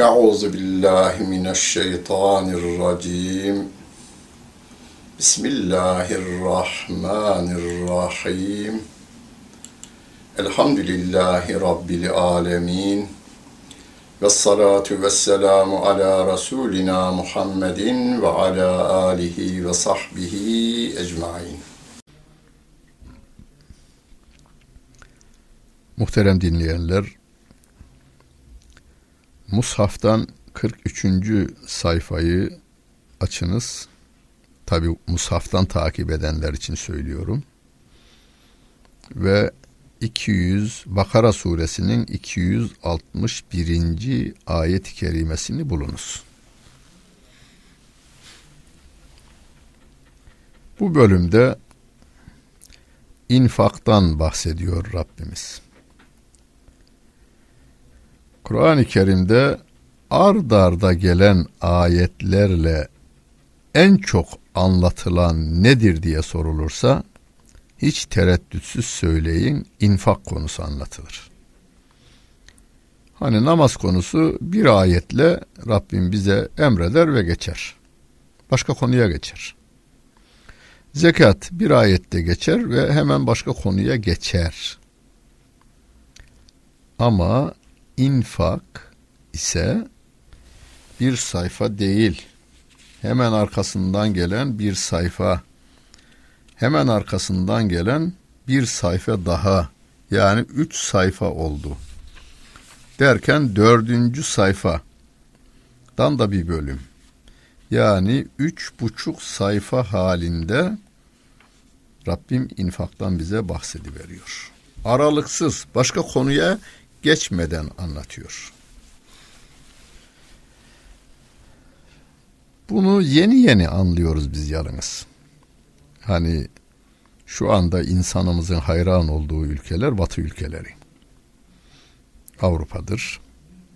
Euzu billahi mineşşeytanirracim. Bismillahirrahmanirrahim. Elhamdülillahi Rabbil alemin. Ve salatu ve selamu ala Resulina Muhammedin ve ala alihi ve sahbihi ecmain. Muhterem dinleyenler, Mushaf'tan 43. sayfayı açınız. Tabi Mushaf'tan takip edenler için söylüyorum. Ve 200 Bakara suresinin 261. ayet-i kerimesini bulunuz. Bu bölümde infaktan bahsediyor Rabbimiz. Kur'an-ı Kerim'de ard arda gelen ayetlerle en çok anlatılan nedir diye sorulursa hiç tereddütsüz söyleyin infak konusu anlatılır. Hani namaz konusu bir ayetle Rabbim bize emreder ve geçer. Başka konuya geçer. Zekat bir ayette geçer ve hemen başka konuya geçer. Ama infak ise bir sayfa değil. Hemen arkasından gelen bir sayfa. Hemen arkasından gelen bir sayfa daha. Yani üç sayfa oldu. Derken dördüncü sayfadan da bir bölüm. Yani üç buçuk sayfa halinde Rabbim infaktan bize bahsediveriyor. Aralıksız başka konuya geçmeden anlatıyor. Bunu yeni yeni anlıyoruz biz yalnız. Hani şu anda insanımızın hayran olduğu ülkeler Batı ülkeleri. Avrupa'dır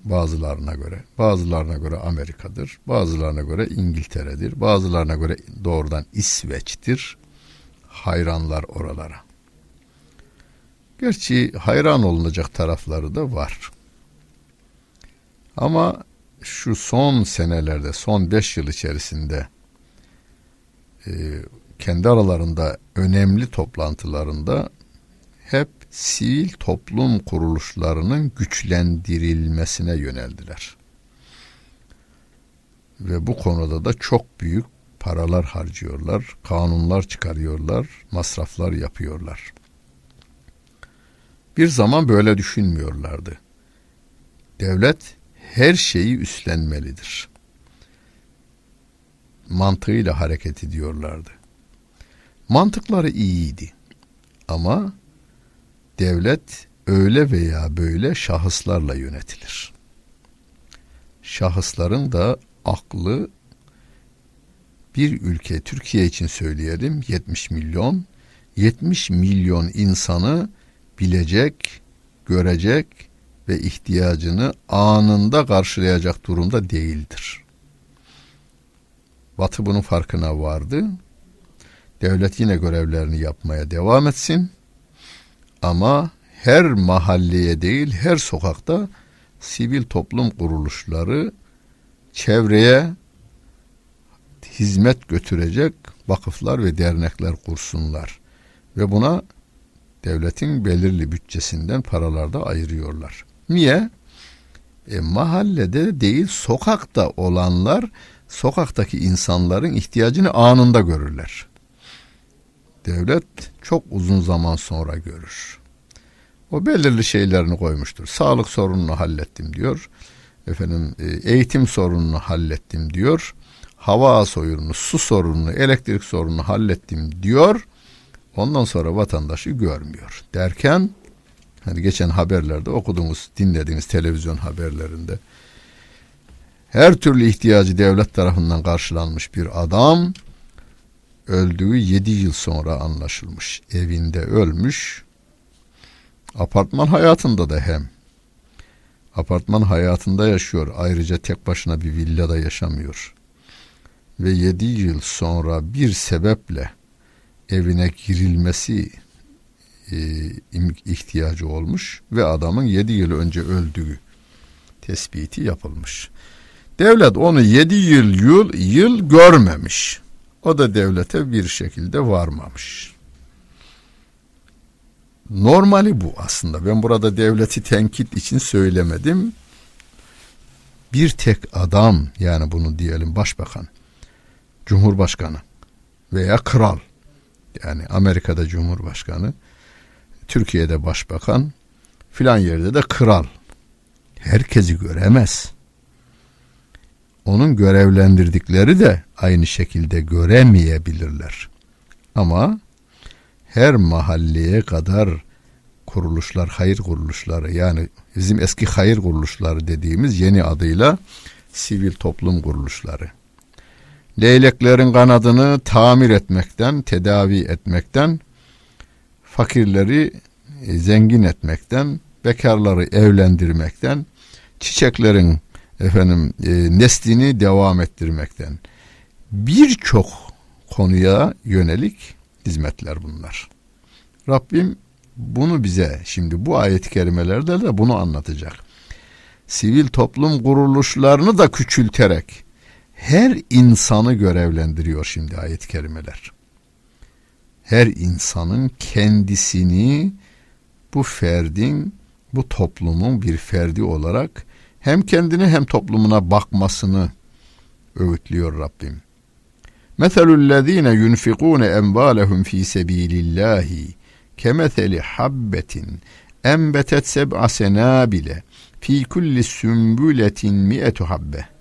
bazılarına göre, bazılarına göre Amerika'dır, bazılarına göre İngiltere'dir, bazılarına göre doğrudan İsveç'tir. Hayranlar oralara. Gerçi hayran olunacak tarafları da var. Ama şu son senelerde, son beş yıl içerisinde e, kendi aralarında önemli toplantılarında hep sivil toplum kuruluşlarının güçlendirilmesine yöneldiler. Ve bu konuda da çok büyük paralar harcıyorlar, kanunlar çıkarıyorlar, masraflar yapıyorlar. Bir zaman böyle düşünmüyorlardı. Devlet her şeyi üstlenmelidir. Mantığıyla hareket ediyorlardı. Mantıkları iyiydi. Ama devlet öyle veya böyle şahıslarla yönetilir. Şahısların da aklı bir ülke Türkiye için söyleyelim 70 milyon 70 milyon insanı bilecek, görecek ve ihtiyacını anında karşılayacak durumda değildir. Batı bunun farkına vardı. Devlet yine görevlerini yapmaya devam etsin. Ama her mahalleye değil, her sokakta sivil toplum kuruluşları çevreye hizmet götürecek vakıflar ve dernekler kursunlar. Ve buna devletin belirli bütçesinden paralar da ayırıyorlar. Niye? E, mahallede değil sokakta olanlar sokaktaki insanların ihtiyacını anında görürler. Devlet çok uzun zaman sonra görür. O belirli şeylerini koymuştur. Sağlık sorununu hallettim diyor. Efendim e, eğitim sorununu hallettim diyor. Hava sorununu, su sorununu, elektrik sorununu hallettim diyor. Ondan sonra vatandaşı görmüyor. Derken hani geçen haberlerde okuduğumuz, dinlediğiniz televizyon haberlerinde her türlü ihtiyacı devlet tarafından karşılanmış bir adam öldüğü yedi yıl sonra anlaşılmış. Evinde ölmüş. Apartman hayatında da hem. Apartman hayatında yaşıyor. Ayrıca tek başına bir villada yaşamıyor. Ve yedi yıl sonra bir sebeple evine girilmesi e, ihtiyacı olmuş ve adamın yedi yıl önce öldüğü tespiti yapılmış. Devlet onu yedi yıl yıl, yıl görmemiş. O da devlete bir şekilde varmamış. Normali bu aslında. Ben burada devleti tenkit için söylemedim. Bir tek adam yani bunu diyelim başbakan, cumhurbaşkanı veya kral yani Amerika'da cumhurbaşkanı, Türkiye'de başbakan, filan yerde de kral. Herkesi göremez. Onun görevlendirdikleri de aynı şekilde göremeyebilirler. Ama her mahalleye kadar kuruluşlar, hayır kuruluşları yani bizim eski hayır kuruluşları dediğimiz yeni adıyla sivil toplum kuruluşları. Leyleklerin kanadını tamir etmekten, tedavi etmekten, fakirleri e, zengin etmekten, bekarları evlendirmekten, çiçeklerin efendim e, neslini devam ettirmekten birçok konuya yönelik hizmetler bunlar. Rabbim bunu bize şimdi bu ayet-i kerimelerde de bunu anlatacak. Sivil toplum kuruluşlarını da küçülterek her insanı görevlendiriyor şimdi ayet-i kerimeler. Her insanın kendisini bu ferdin, bu toplumun bir ferdi olarak hem kendine hem toplumuna bakmasını öğütlüyor Rabbim. Meselüllezine yunfikune emvalehum fi sebilillahi kemeseli habbetin enbetet seb'a senabile fi kulli sümbületin mi'etu habbe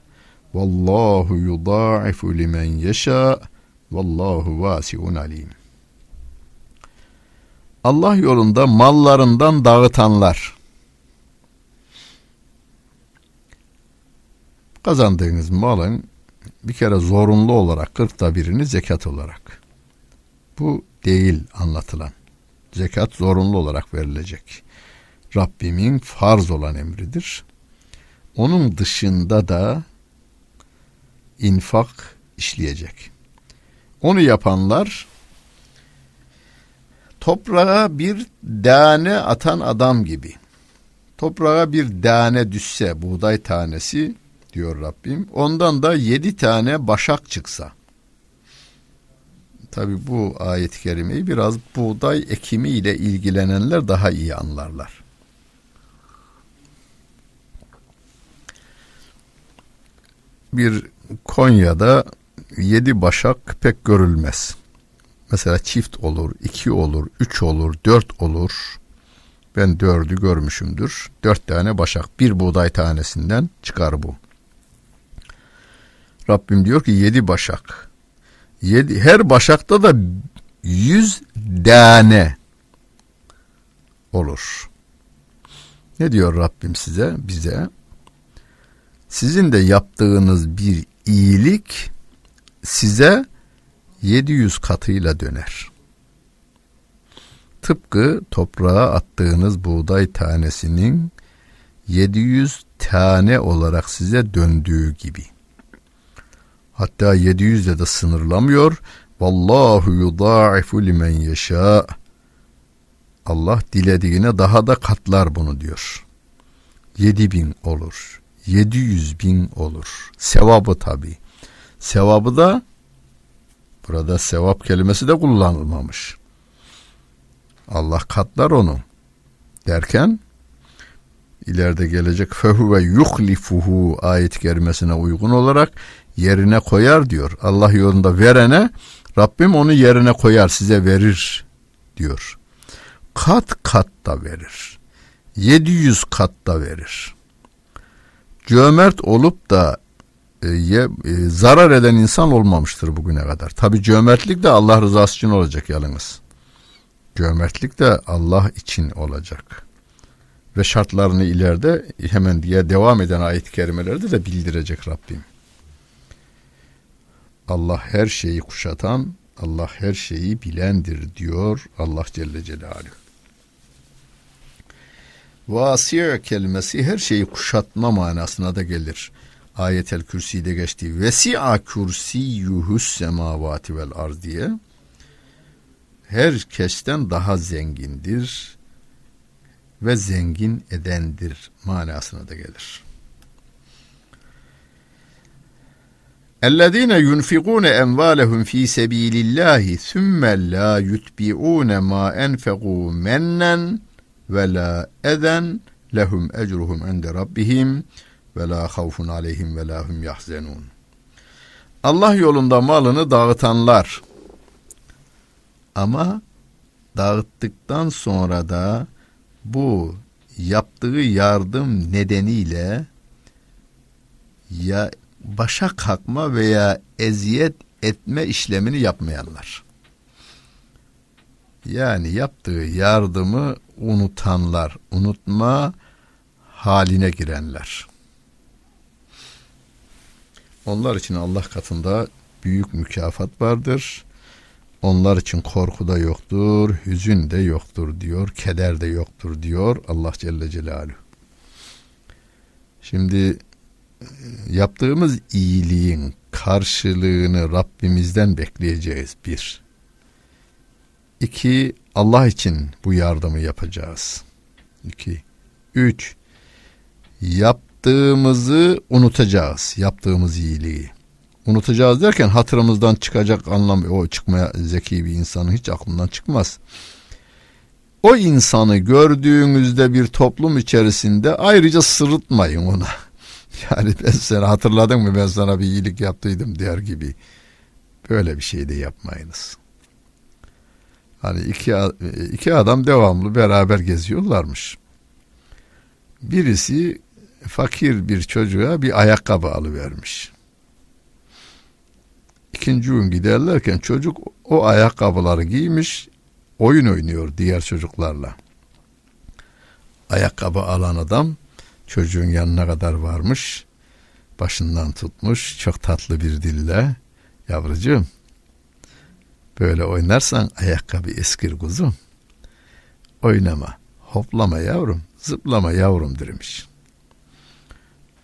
vallahu yudaifu limen yeşâ vallahu vasiun alim Allah yolunda mallarından dağıtanlar kazandığınız malın bir kere zorunlu olarak kırkta birini zekat olarak. Bu değil anlatılan. Zekat zorunlu olarak verilecek. Rabbimin farz olan emridir. Onun dışında da infak işleyecek. Onu yapanlar toprağa bir tane atan adam gibi. Toprağa bir tane düşse buğday tanesi diyor Rabbim. Ondan da yedi tane başak çıksa. Tabi bu ayet-i kerimeyi biraz buğday ekimi ile ilgilenenler daha iyi anlarlar. Bir Konya'da yedi başak pek görülmez. Mesela çift olur, iki olur, üç olur, dört olur. Ben dördü görmüşümdür. Dört tane başak bir buğday tanesinden çıkar bu. Rabbim diyor ki yedi başak. Yedi, her başakta da yüz tane olur. Ne diyor Rabbim size, bize? Sizin de yaptığınız bir iyilik size 700 katıyla döner. Tıpkı toprağa attığınız buğday tanesinin 700 tane olarak size döndüğü gibi. Hatta 700'de de sınırlamıyor. Vallahu yudaifu limen yeşâ. Allah dilediğine daha da katlar bunu diyor. 7 bin olur. 700 bin olur. Sevabı tabi. Sevabı da burada sevap kelimesi de kullanılmamış. Allah katlar onu derken ileride gelecek fehu ve yuhlifuhu ayet kerimesine uygun olarak yerine koyar diyor. Allah yolunda verene Rabbim onu yerine koyar size verir diyor. Kat kat da verir. 700 kat da verir. Cömert olup da e, e, zarar eden insan olmamıştır bugüne kadar. Tabi cömertlik de Allah rızası için olacak yalnız. Cömertlik de Allah için olacak. Ve şartlarını ileride hemen diye devam eden ayet-i kerimelerde de bildirecek Rabbim. Allah her şeyi kuşatan, Allah her şeyi bilendir diyor Allah Celle Celaluhu. Vasiye kelimesi her şeyi kuşatma manasına da gelir. Ayetel Kürsi'de geçtiği vesi'a kürsiyuhus semavati vel arz diye herkesten daha zengindir ve zengin edendir manasına da gelir. اَلَّذ۪ينَ يُنْفِقُونَ اَنْوَالَهُمْ ف۪ي سَب۪يلِ اللّٰهِ ثُمَّ لَا يُتْبِعُونَ مَا اَنْفَقُوا مَنَّنْ ve la eden lehum ecruhum inde rabbihim ve la havfun aleyhim ve la hum yahzenun. Allah yolunda malını dağıtanlar ama dağıttıktan sonra da bu yaptığı yardım nedeniyle ya başa kalkma veya eziyet etme işlemini yapmayanlar. Yani yaptığı yardımı unutanlar, unutma haline girenler. Onlar için Allah katında büyük mükafat vardır. Onlar için korku da yoktur, hüzün de yoktur diyor, keder de yoktur diyor Allah Celle Celaluhu. Şimdi e, yaptığımız iyiliğin karşılığını Rabbimizden bekleyeceğiz bir. İki, Allah için bu yardımı yapacağız. İki. Üç, yaptığımızı unutacağız, yaptığımız iyiliği unutacağız derken hatırımızdan çıkacak anlam o çıkmaya zeki bir insanın hiç aklından çıkmaz. O insanı gördüğünüzde bir toplum içerisinde ayrıca sırıtmayın ona. Yani ben seni hatırladın mı ben sana bir iyilik yaptıydım der gibi. Böyle bir şey de yapmayınız. Hani iki, iki adam devamlı beraber geziyorlarmış. Birisi fakir bir çocuğa bir ayakkabı alıvermiş. İkinci gün giderlerken çocuk o ayakkabıları giymiş oyun oynuyor diğer çocuklarla. Ayakkabı alan adam çocuğun yanına kadar varmış. Başından tutmuş çok tatlı bir dille. Yavrucuğum böyle oynarsan ayakkabı eskir kuzum. Oynama, hoplama yavrum, zıplama yavrum demiş.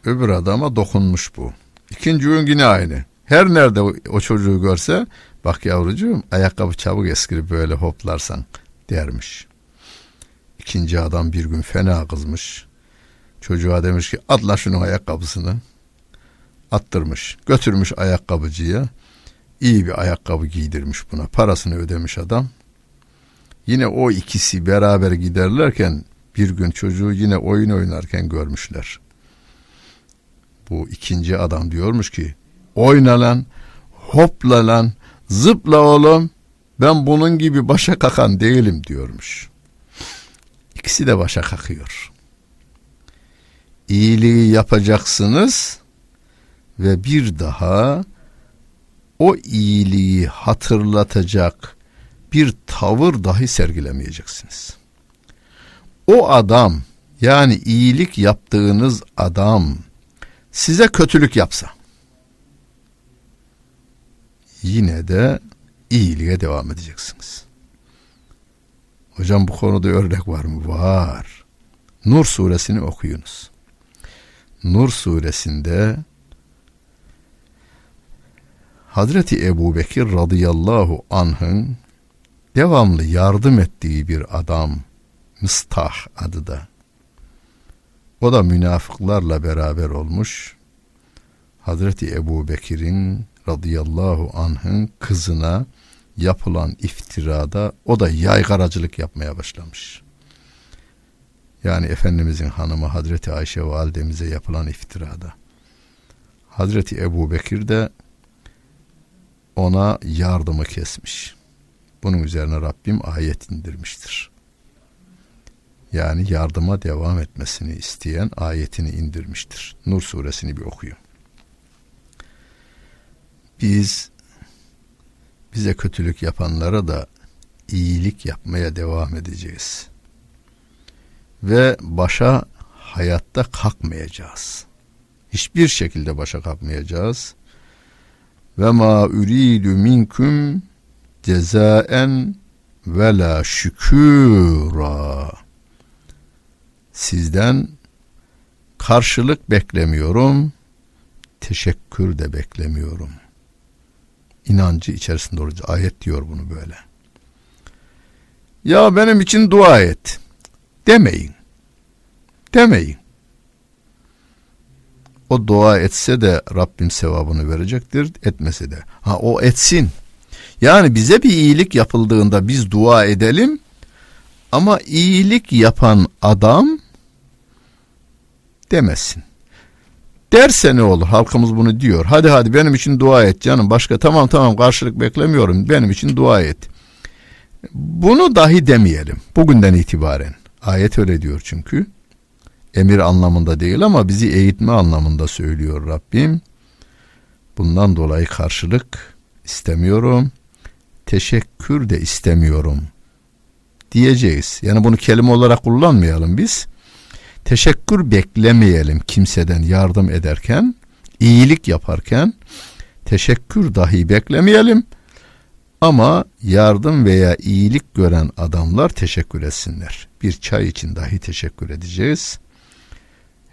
Öbür adama dokunmuş bu. İkinci gün yine aynı. Her nerede o, çocuğu görse bak yavrucuğum ayakkabı çabuk eskir böyle hoplarsan dermiş. İkinci adam bir gün fena kızmış. Çocuğa demiş ki atla şunun ayakkabısını. Attırmış. Götürmüş ayakkabıcıya. İyi bir ayakkabı giydirmiş buna. Parasını ödemiş adam. Yine o ikisi beraber giderlerken bir gün çocuğu yine oyun oynarken görmüşler. Bu ikinci adam diyormuş ki oyna lan, hopla lan, zıpla oğlum. Ben bunun gibi başa kakan değilim diyormuş. İkisi de başa kakıyor. İyiliği yapacaksınız ve bir daha o iyiliği hatırlatacak bir tavır dahi sergilemeyeceksiniz. O adam yani iyilik yaptığınız adam size kötülük yapsa yine de iyiliğe devam edeceksiniz. Hocam bu konuda örnek var mı? Var. Nur suresini okuyunuz. Nur suresinde Hazreti Ebu Bekir radıyallahu anh'ın devamlı yardım ettiği bir adam Mıstah adı da. O da münafıklarla beraber olmuş. Hazreti Ebu Bekir'in radıyallahu anh'ın kızına yapılan iftirada o da yaygaracılık yapmaya başlamış. Yani Efendimizin hanımı Hazreti Ayşe validemize yapılan iftirada. Hazreti Ebu Bekir de ona yardımı kesmiş. Bunun üzerine Rabbim ayet indirmiştir. Yani yardıma devam etmesini isteyen ayetini indirmiştir. Nur suresini bir okuyun biz bize kötülük yapanlara da iyilik yapmaya devam edeceğiz. Ve başa hayatta kalkmayacağız. Hiçbir şekilde başa kalkmayacağız. Ve ma uridu minkum cezaen ve la şükura. Sizden karşılık beklemiyorum, teşekkür de beklemiyorum.'' inancı içerisinde olacak. Ayet diyor bunu böyle. Ya benim için dua et. Demeyin. Demeyin. O dua etse de Rabbim sevabını verecektir, etmese de. Ha o etsin. Yani bize bir iyilik yapıldığında biz dua edelim ama iyilik yapan adam demesin. Derse ne olur? Halkımız bunu diyor. Hadi hadi benim için dua et canım. Başka tamam tamam karşılık beklemiyorum. Benim için dua et. Bunu dahi demeyelim. Bugünden itibaren. Ayet öyle diyor çünkü. Emir anlamında değil ama bizi eğitme anlamında söylüyor Rabbim. Bundan dolayı karşılık istemiyorum. Teşekkür de istemiyorum diyeceğiz. Yani bunu kelime olarak kullanmayalım biz. Teşekkür beklemeyelim kimseden yardım ederken, iyilik yaparken teşekkür dahi beklemeyelim. Ama yardım veya iyilik gören adamlar teşekkür etsinler. Bir çay için dahi teşekkür edeceğiz.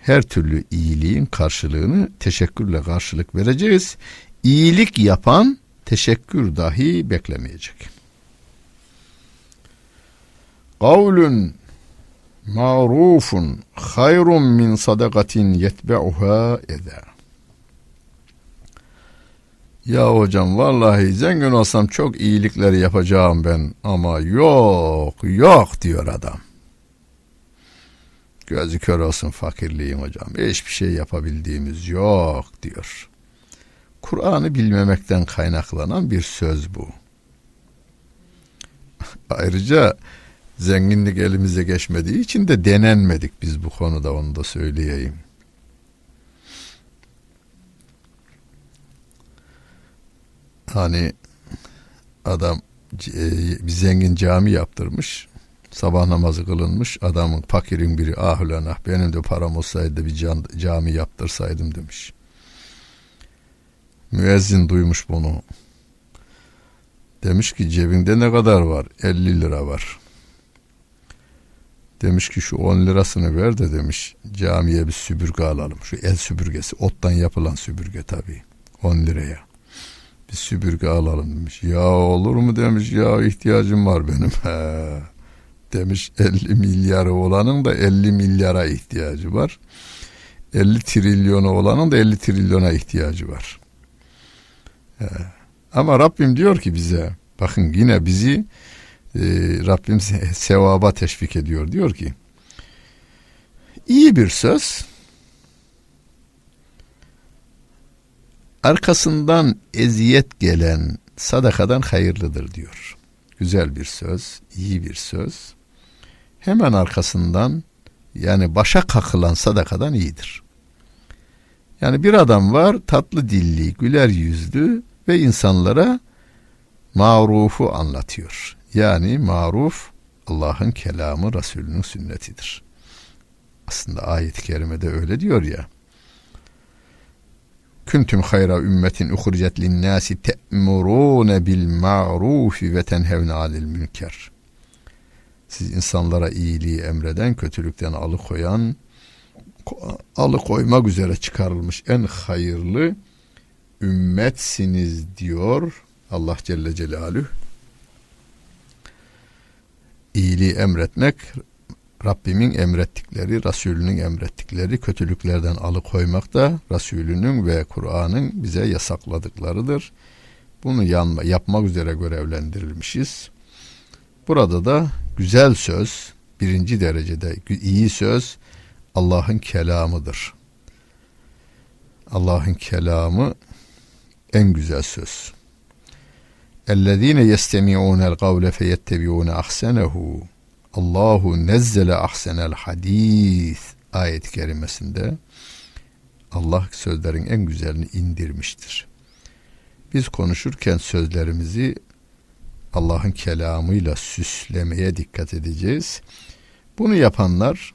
Her türlü iyiliğin karşılığını teşekkürle karşılık vereceğiz. İyilik yapan teşekkür dahi beklemeyecek. Kavlun ma'rufun hayrun min sadakatin yetbe'uha eder. Ya hocam vallahi zengin olsam çok iyilikleri yapacağım ben ama yok yok diyor adam. Gözü kör olsun fakirliğin hocam. Hiçbir şey yapabildiğimiz yok diyor. Kur'an'ı bilmemekten kaynaklanan bir söz bu. Ayrıca zenginlik elimize geçmediği için de denenmedik biz bu konuda onu da söyleyeyim. Hani adam e, bir zengin cami yaptırmış. Sabah namazı kılınmış. Adamın fakirin biri ah ulan ah benim de param olsaydı bir can, cami yaptırsaydım demiş. Müezzin duymuş bunu. Demiş ki cebinde ne kadar var? 50 lira var. Demiş ki şu 10 lirasını ver de demiş camiye bir süpürge alalım. Şu el süpürgesi ottan yapılan süpürge tabii 10 liraya. Bir süpürge alalım demiş. Ya olur mu demiş ya ihtiyacım var benim. Demiş 50 milyarı olanın da 50 milyara ihtiyacı var. 50 trilyonu olanın da 50 trilyona ihtiyacı var. He. Ama Rabbim diyor ki bize bakın yine bizi e, Rabbim sevaba teşvik ediyor. Diyor ki iyi bir söz arkasından eziyet gelen sadakadan hayırlıdır diyor. Güzel bir söz, iyi bir söz. Hemen arkasından yani başa kakılan sadakadan iyidir. Yani bir adam var tatlı dilli, güler yüzlü ve insanlara marufu anlatıyor. Yani maruf Allah'ın kelamı, Resulünün sünnetidir. Aslında ayet-i kerimede öyle diyor ya. Kuntum hayra ümmetin uhricet linnâsi te'murûne bil ma'rufi ve tenhevne alil münker. Siz insanlara iyiliği emreden, kötülükten alıkoyan, alıkoymak üzere çıkarılmış en hayırlı ümmetsiniz diyor Allah Celle Celaluhu iyiliği emretmek Rabbimin emrettikleri, Resulünün emrettikleri kötülüklerden alıkoymak da Resulünün ve Kur'an'ın bize yasakladıklarıdır. Bunu yanma, yapmak üzere görevlendirilmişiz. Burada da güzel söz, birinci derecede iyi söz Allah'ın kelamıdır. Allah'ın kelamı en güzel söz. اَلَّذ۪ينَ يَسْتَمِعُونَ الْقَوْلَ فَيَتَّبِعُونَ اَحْسَنَهُ Allahu nezzele ahsenel hadis ayet-i kerimesinde Allah sözlerin en güzelini indirmiştir. Biz konuşurken sözlerimizi Allah'ın kelamıyla süslemeye dikkat edeceğiz. Bunu yapanlar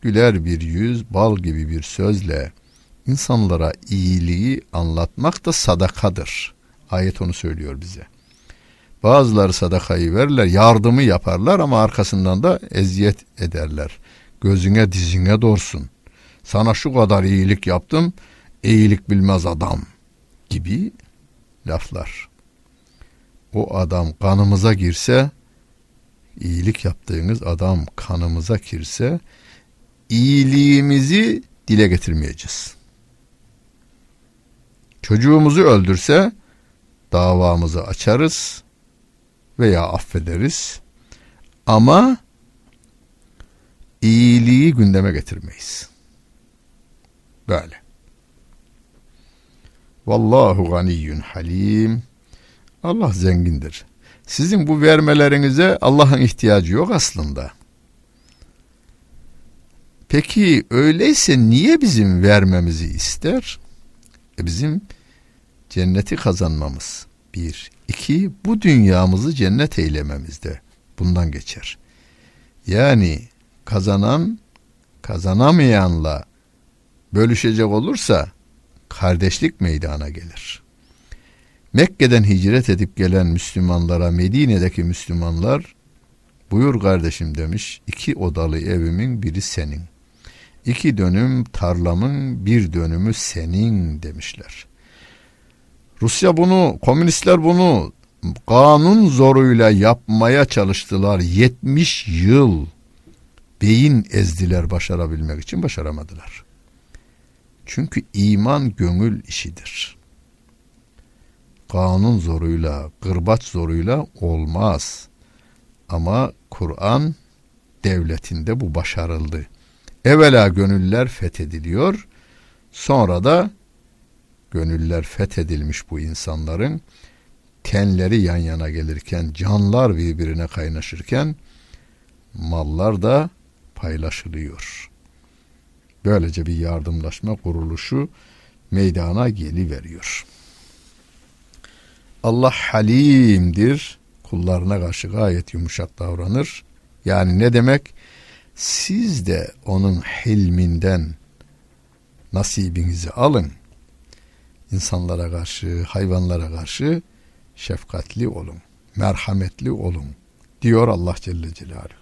güler bir yüz, bal gibi bir sözle insanlara iyiliği anlatmak da sadakadır. Ayet onu söylüyor bize. Bazıları sadakayı verirler, yardımı yaparlar ama arkasından da eziyet ederler. Gözüne dizine dorsun. Sana şu kadar iyilik yaptım, iyilik bilmez adam gibi laflar. O adam kanımıza girse, iyilik yaptığınız adam kanımıza girse, iyiliğimizi dile getirmeyeceğiz. çocuğumuzu öldürse davamızı açarız veya affederiz. Ama iyiliği gündeme getirmeyiz. Böyle. Vallahu ganiyyun halim. Allah zengindir. Sizin bu vermelerinize Allah'ın ihtiyacı yok aslında. Peki öyleyse niye bizim vermemizi ister? E bizim cenneti kazanmamız. Bir. iki bu dünyamızı cennet eylememizde. Bundan geçer. Yani kazanan kazanamayanla bölüşecek olursa kardeşlik meydana gelir. Mekke'den hicret edip gelen Müslümanlara Medine'deki Müslümanlar buyur kardeşim demiş iki odalı evimin biri senin. İki dönüm tarlamın bir dönümü senin demişler. Rusya bunu, komünistler bunu kanun zoruyla yapmaya çalıştılar. 70 yıl beyin ezdiler başarabilmek için başaramadılar. Çünkü iman gönül işidir. Kanun zoruyla, kırbaç zoruyla olmaz. Ama Kur'an devletinde bu başarıldı. Evvela gönüller fethediliyor. Sonra da gönüller fethedilmiş bu insanların tenleri yan yana gelirken, canlar birbirine kaynaşırken mallar da paylaşılıyor. Böylece bir yardımlaşma kuruluşu meydana geliveriyor. Allah halimdir. Kullarına karşı gayet yumuşak davranır. Yani ne demek? Siz de onun hilminden nasibinizi alın. İnsanlara karşı, hayvanlara karşı şefkatli olun, merhametli olun diyor Allah Celle Celaluhu.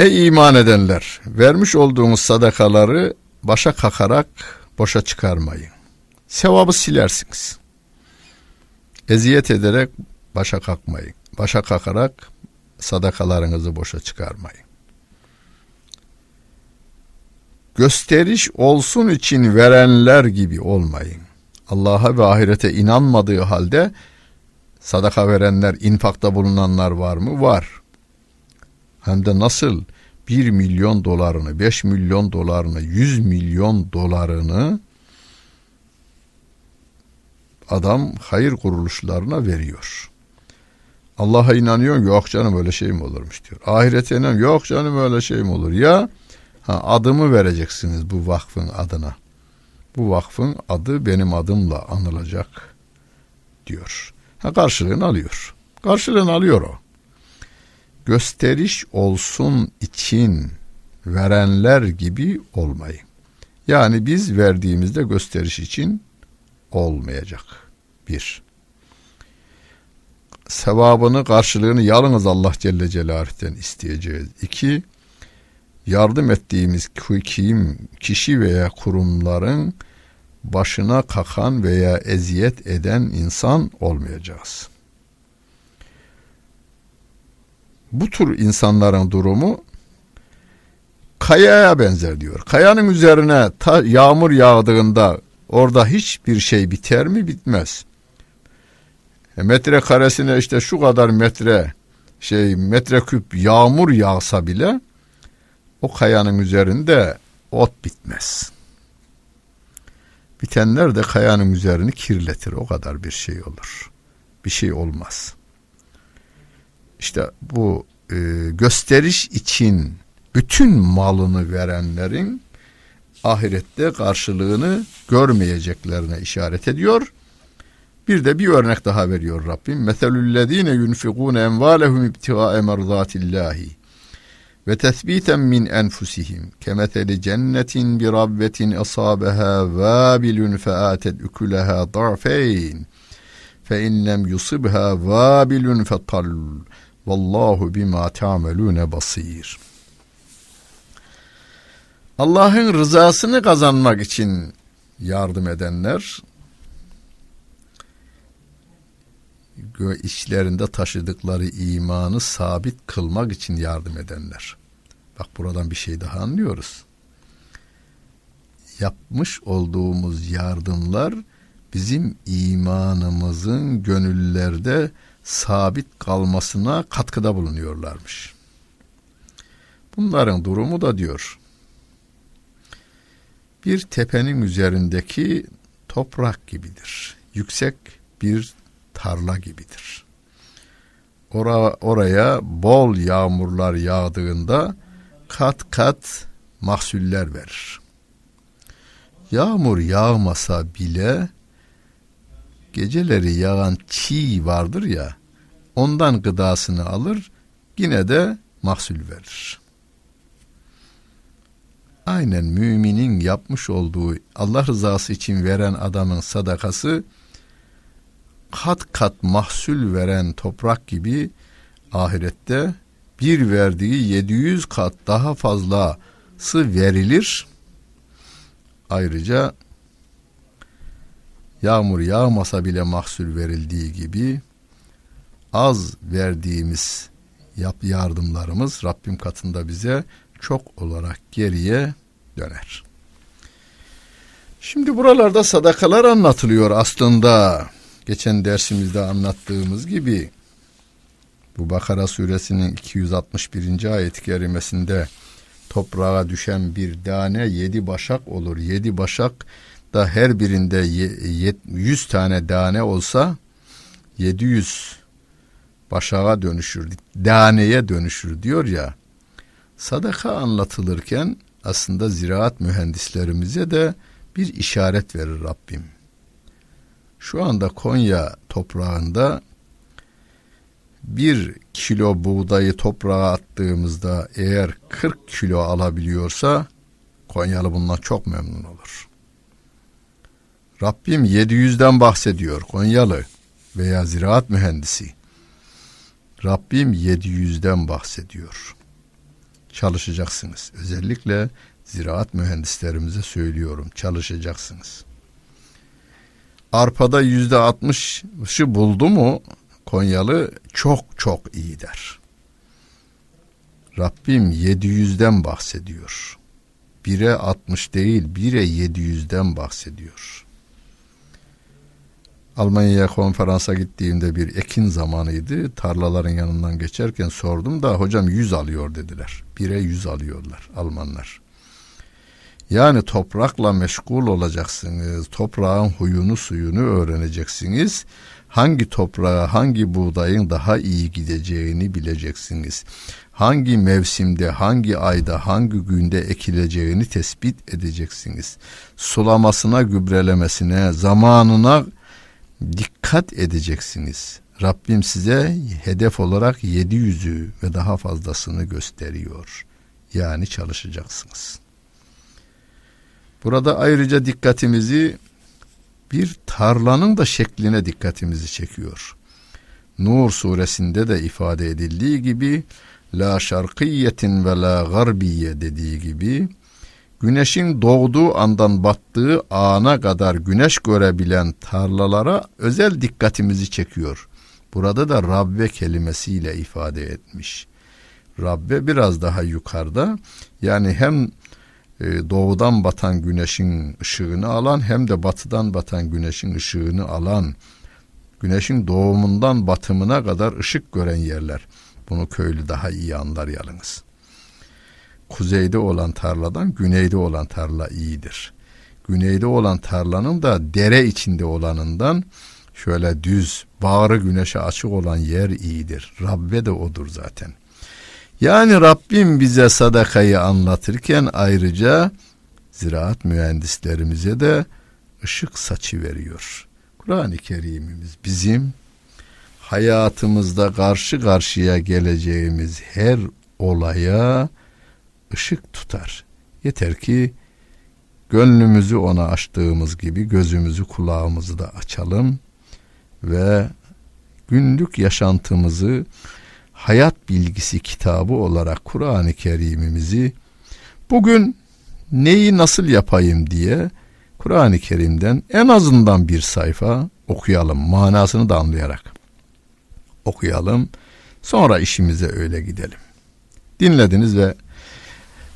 Ey iman edenler! Vermiş olduğunuz sadakaları başa kakarak boşa çıkarmayın. Sevabı silersiniz. Eziyet ederek başa kalkmayın. Başa kakarak sadakalarınızı boşa çıkarmayın. Gösteriş olsun için verenler gibi olmayın. Allah'a ve ahirete inanmadığı halde sadaka verenler, infakta bulunanlar var mı? Var. Hem de nasıl 1 milyon dolarını, 5 milyon dolarını, 100 milyon dolarını adam hayır kuruluşlarına veriyor. Allah'a inanıyor yok canım öyle şey mi olurmuş diyor. Ahirete inanıyor yok canım öyle şey mi olur ya ha, adımı vereceksiniz bu vakfın adına. Bu vakfın adı benim adımla anılacak diyor. Ha, karşılığını alıyor. Karşılığını alıyor o gösteriş olsun için verenler gibi olmayın. Yani biz verdiğimizde gösteriş için olmayacak. Bir. Sevabını, karşılığını yalnız Allah Celle Celaluhu'den isteyeceğiz. İki. Yardım ettiğimiz kim, kişi veya kurumların başına kakan veya eziyet eden insan olmayacağız. Bu tür insanların durumu kayaya benzer diyor. Kayanın üzerine ta, yağmur yağdığında orada hiçbir şey biter mi? Bitmez. E, metre karesine işte şu kadar metre şey metre küp yağmur yağsa bile o kayanın üzerinde ot bitmez. Bitenler de kayanın üzerini kirletir. O kadar bir şey olur. Bir şey olmaz. İşte bu e, gösteriş için bütün malını verenlerin ahirette karşılığını görmeyeceklerine işaret ediyor. Bir de bir örnek daha veriyor Rabbim. Meselüllezine yunfikune envalehum ibtigae merzatillahi ve tesbiten min enfusihim kemetheli cennetin bi rabbetin asabeha vabilun faatet ukulaha darfeyn fe in lem yusibha vabilun fetal vallahu bima ta'melun basir Allah'ın rızasını kazanmak için yardım edenler işlerinde taşıdıkları imanı sabit kılmak için yardım edenler. Bak buradan bir şey daha anlıyoruz. Yapmış olduğumuz yardımlar bizim imanımızın gönüllerde sabit kalmasına katkıda bulunuyorlarmış. Bunların durumu da diyor. Bir tepenin üzerindeki toprak gibidir. Yüksek bir tarla gibidir. Ora, oraya bol yağmurlar yağdığında kat kat mahsuller verir. Yağmur yağmasa bile geceleri yağan çiğ vardır ya ondan gıdasını alır yine de mahsul verir. Aynen müminin yapmış olduğu Allah rızası için veren adamın sadakası kat kat mahsul veren toprak gibi ahirette bir verdiği 700 kat daha fazlası verilir. Ayrıca yağmur yağmasa bile mahsul verildiği gibi az verdiğimiz yardımlarımız Rabbim katında bize çok olarak geriye döner. Şimdi buralarda sadakalar anlatılıyor aslında geçen dersimizde anlattığımız gibi bu Bakara suresinin 261. ayet-i kerimesinde toprağa düşen bir tane yedi başak olur. Yedi başak da her birinde yüz tane tane olsa 700 başağa dönüşür, daneye dönüşür diyor ya. Sadaka anlatılırken aslında ziraat mühendislerimize de bir işaret verir Rabbim. Şu anda Konya toprağında bir kilo buğdayı toprağa attığımızda eğer 40 kilo alabiliyorsa Konyalı bundan çok memnun olur. Rabbim 700'den bahsediyor Konyalı veya ziraat mühendisi. Rabbim 700'den bahsediyor. Çalışacaksınız. Özellikle ziraat mühendislerimize söylüyorum. Çalışacaksınız arpada yüzde altmışı buldu mu Konyalı çok çok iyi der. Rabbim 700'den bahsediyor. 1'e 60 değil 1'e 700'den bahsediyor. Almanya'ya konferansa gittiğimde bir ekin zamanıydı. Tarlaların yanından geçerken sordum da hocam 100 alıyor dediler. 1'e 100 alıyorlar Almanlar. Yani toprakla meşgul olacaksınız. Toprağın huyunu suyunu öğreneceksiniz. Hangi toprağa hangi buğdayın daha iyi gideceğini bileceksiniz. Hangi mevsimde, hangi ayda, hangi günde ekileceğini tespit edeceksiniz. Sulamasına, gübrelemesine, zamanına dikkat edeceksiniz. Rabbim size hedef olarak yedi yüzü ve daha fazlasını gösteriyor. Yani çalışacaksınız. Burada ayrıca dikkatimizi bir tarlanın da şekline dikkatimizi çekiyor. Nur suresinde de ifade edildiği gibi la şarkiyetin ve la garbiye dediği gibi güneşin doğduğu andan battığı ana kadar güneş görebilen tarlalara özel dikkatimizi çekiyor. Burada da Rabbe kelimesiyle ifade etmiş. Rabbe biraz daha yukarıda yani hem e, doğudan batan güneşin ışığını alan hem de batıdan batan güneşin ışığını alan güneşin doğumundan batımına kadar ışık gören yerler. Bunu köylü daha iyi anlar yalnız. Kuzeyde olan tarladan güneyde olan tarla iyidir. Güneyde olan tarlanın da dere içinde olanından şöyle düz, bağrı güneşe açık olan yer iyidir. Rabbe de odur zaten. Yani Rabbim bize sadakayı anlatırken ayrıca ziraat mühendislerimize de ışık saçı veriyor. Kur'an-ı Kerim'imiz bizim hayatımızda karşı karşıya geleceğimiz her olaya ışık tutar. Yeter ki gönlümüzü ona açtığımız gibi gözümüzü kulağımızı da açalım ve günlük yaşantımızı hayat bilgisi kitabı olarak Kur'an-ı Kerim'imizi bugün neyi nasıl yapayım diye Kur'an-ı Kerim'den en azından bir sayfa okuyalım manasını da anlayarak okuyalım sonra işimize öyle gidelim dinlediniz ve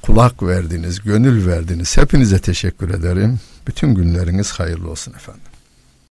kulak verdiniz, gönül verdiniz. Hepinize teşekkür ederim. Bütün günleriniz hayırlı olsun efendim.